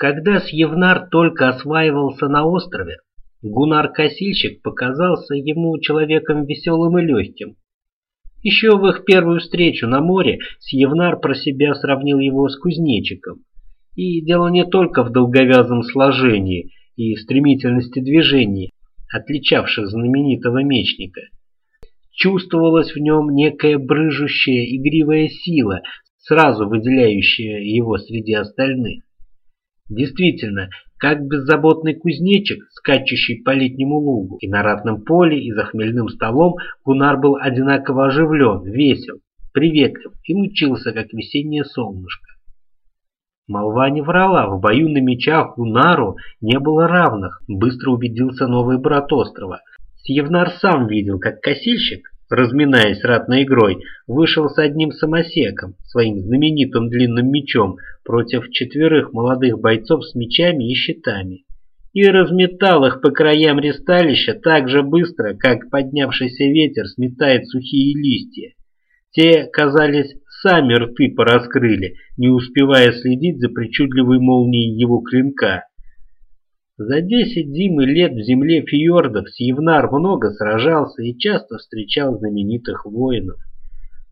Когда Сьевнар только осваивался на острове, Гунар-косильщик показался ему человеком веселым и легким. Еще в их первую встречу на море Сьевнар про себя сравнил его с кузнечиком. И дело не только в долговязом сложении и стремительности движений, отличавших знаменитого мечника. Чувствовалась в нем некая брыжущая игривая сила, сразу выделяющая его среди остальных. Действительно, как беззаботный кузнечик, скачущий по летнему лугу, и на ратном поле, и за хмельным столом, Гунар был одинаково оживлен, весел, приветлив и мучился, как весеннее солнышко. Молва не врала, в бою на мечах Гунару не было равных, быстро убедился новый брат острова. Сьевнар сам видел, как косильщик, разминаясь ратной игрой, вышел с одним самосеком, своим знаменитым длинным мечом, против четверых молодых бойцов с мечами и щитами, и разметал их по краям ресталища так же быстро, как поднявшийся ветер сметает сухие листья. Те, казались, сами рты пораскрыли, не успевая следить за причудливой молнией его клинка. За десять зим и лет в земле фьордов Сьевнар много сражался и часто встречал знаменитых воинов.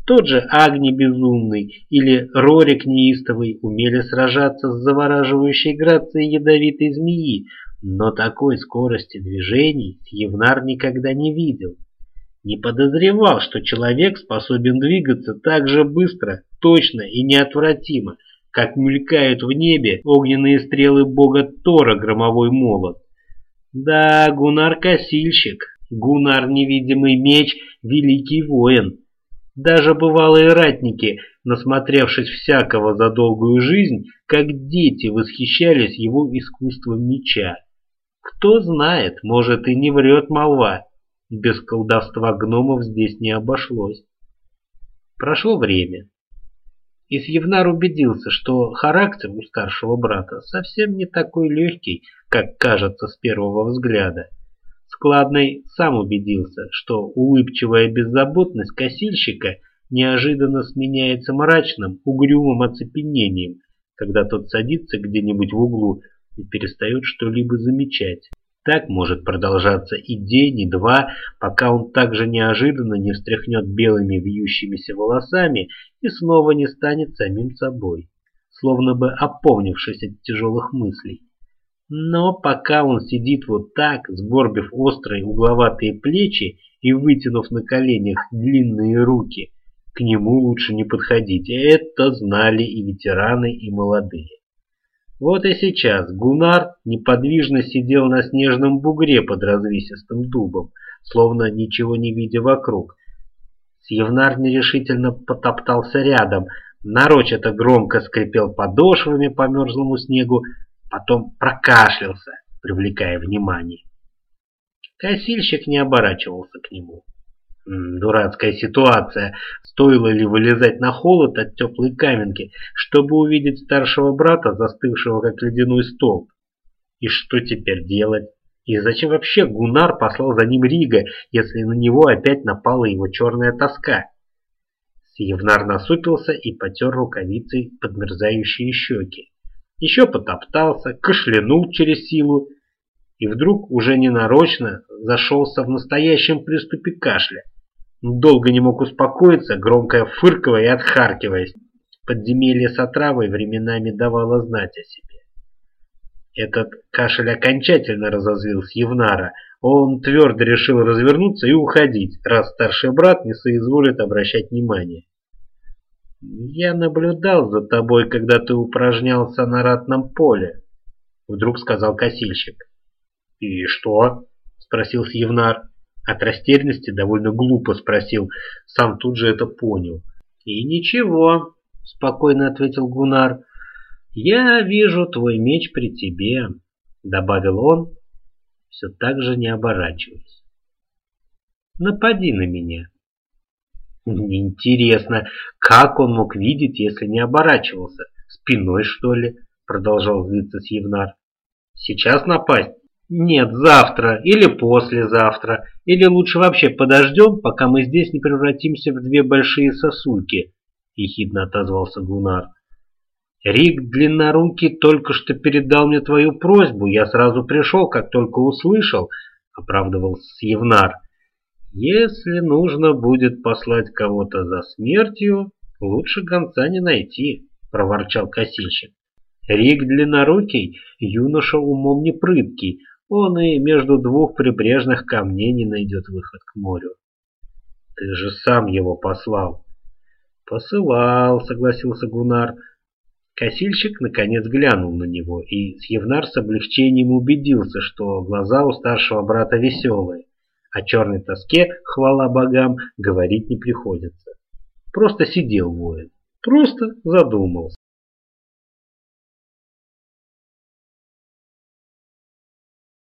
Тот же Агни Безумный или Рорик Неистовый умели сражаться с завораживающей грацией ядовитой змеи, но такой скорости движений Сьевнар никогда не видел. Не подозревал, что человек способен двигаться так же быстро, точно и неотвратимо, как мелькают в небе огненные стрелы бога Тора громовой молот. Да, Гунар-косильщик, Гунар-невидимый меч, великий воин. Даже бывалые ратники, насмотревшись всякого за долгую жизнь, как дети восхищались его искусством меча. Кто знает, может и не врет молва. Без колдовства гномов здесь не обошлось. Прошло время. И Сьевнар убедился, что характер у старшего брата совсем не такой легкий, как кажется с первого взгляда. Складный сам убедился, что улыбчивая беззаботность косильщика неожиданно сменяется мрачным, угрюмым оцепенением, когда тот садится где-нибудь в углу и перестает что-либо замечать. Так может продолжаться и день, и два, пока он так же неожиданно не встряхнет белыми вьющимися волосами и снова не станет самим собой, словно бы опомнившись от тяжелых мыслей. Но пока он сидит вот так, сгорбив острые угловатые плечи и вытянув на коленях длинные руки, к нему лучше не подходить. Это знали и ветераны, и молодые. Вот и сейчас Гунар неподвижно сидел на снежном бугре под развесистым дубом, словно ничего не видя вокруг. Сьевнар нерешительно потоптался рядом, нарочито громко скрипел подошвами по мерзлому снегу, потом прокашлялся, привлекая внимание. Косильщик не оборачивался к нему. Дурацкая ситуация. Стоило ли вылезать на холод от теплой каменки, чтобы увидеть старшего брата, застывшего как ледяной столб? И что теперь делать? И зачем вообще Гунар послал за ним Рига, если на него опять напала его черная тоска? Сьевнар насупился и потер рукавицей подмерзающие щеки. Еще потоптался, кашлянул через силу и вдруг уже ненарочно зашелся в настоящем приступе кашля. Долго не мог успокоиться, громко фыркивая и отхаркиваясь. Подземелье с отравой временами давало знать о себе. Этот кашель окончательно разозлил Сьевнара. Он твердо решил развернуться и уходить, раз старший брат не соизволит обращать внимание. «Я наблюдал за тобой, когда ты упражнялся на ратном поле», — вдруг сказал косильщик. «И что?» — спросил Сьевнар. От растерянности довольно глупо спросил, сам тут же это понял. «И ничего», — спокойно ответил Гунар, — «я вижу твой меч при тебе», — добавил он, все так же не оборачиваясь. «Напади на меня». «Интересно, как он мог видеть, если не оборачивался? Спиной, что ли?» — продолжал злиться Сьевнар. «Сейчас напасть?» «Нет, завтра или послезавтра, или лучше вообще подождем, пока мы здесь не превратимся в две большие сосульки», — ехидно отозвался Гунар. Рик Длиннорукий только что передал мне твою просьбу. Я сразу пришел, как только услышал, — оправдывался Евнар. Если нужно будет послать кого-то за смертью, лучше гонца не найти, — проворчал косильщик. Рик Длиннорукий — юноша умом не прыткий, он и между двух прибрежных камней не найдет выход к морю. Ты же сам его послал. Посылал, согласился Гунар. Косильщик наконец глянул на него, и Сьевнар с облегчением убедился, что глаза у старшего брата веселые. О черной тоске, хвала богам, говорить не приходится. Просто сидел воин, просто задумался.